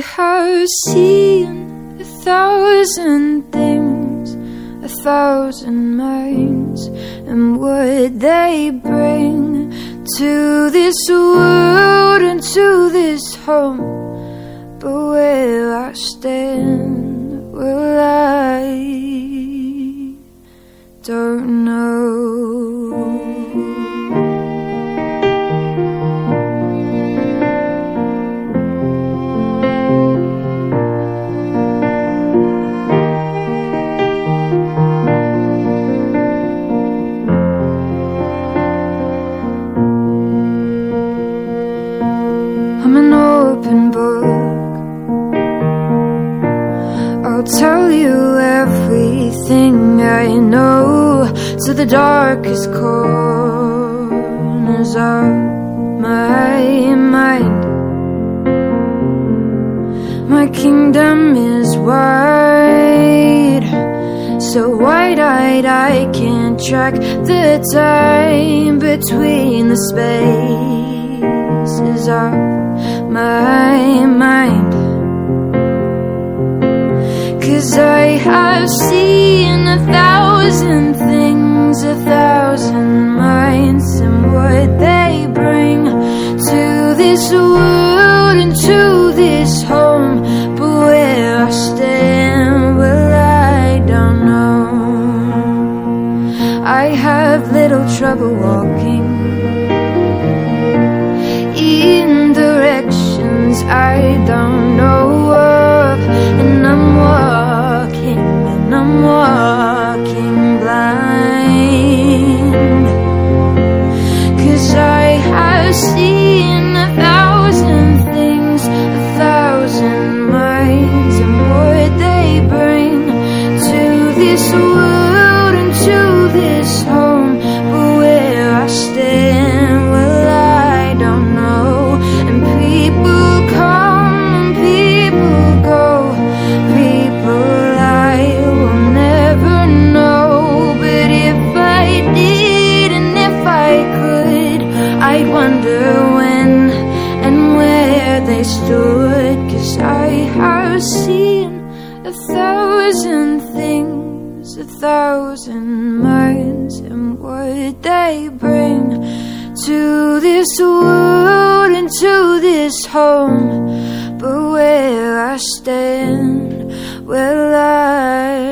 Have seen a thousand things, a thousand minds, and what they bring to this world and to this home. But where I stand, will I don't know. I know to the darkest corners of my mind. My kingdom is wide, so wide-eyed I can't track the time between the spaces of my mind. Cause I have seen a thousand things, a thousand minds, and what they bring to this world and to this home. But where I stand, well, I don't know. I have little trouble walking seen a thousand things, a thousand minds, and what they bring to this world and to this home. wonder when and where they stood. Cause I have seen a thousand things, a thousand minds, and what they bring to this world and to this home. But where I stand, well, I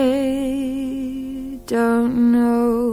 don't know.